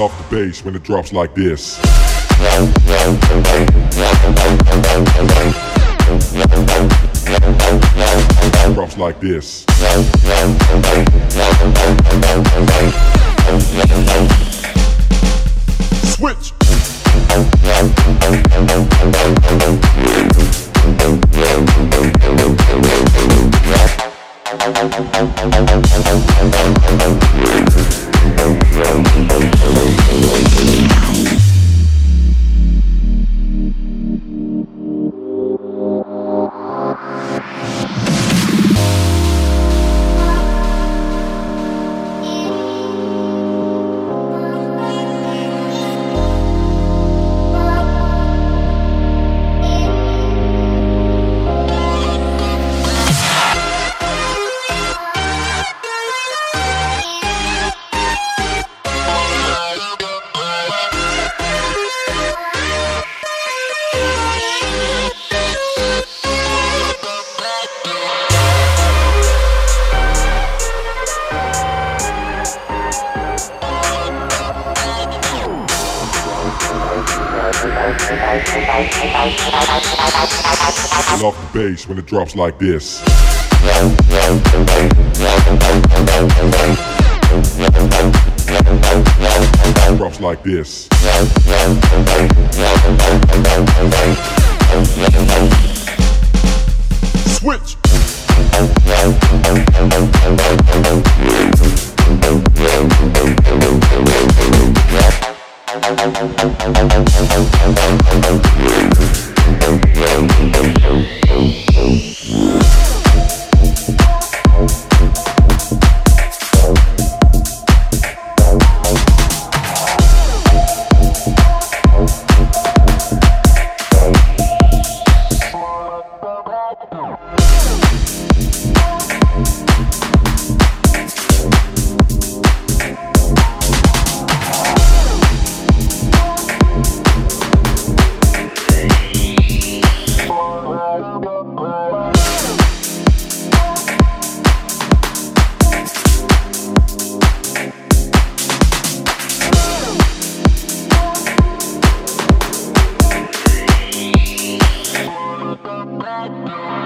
Off the bass when it drops like this. Drops like this. Switch. Thank you. I Love the bass when it drops like this. Drops like this. Switch. Yeah. Bye.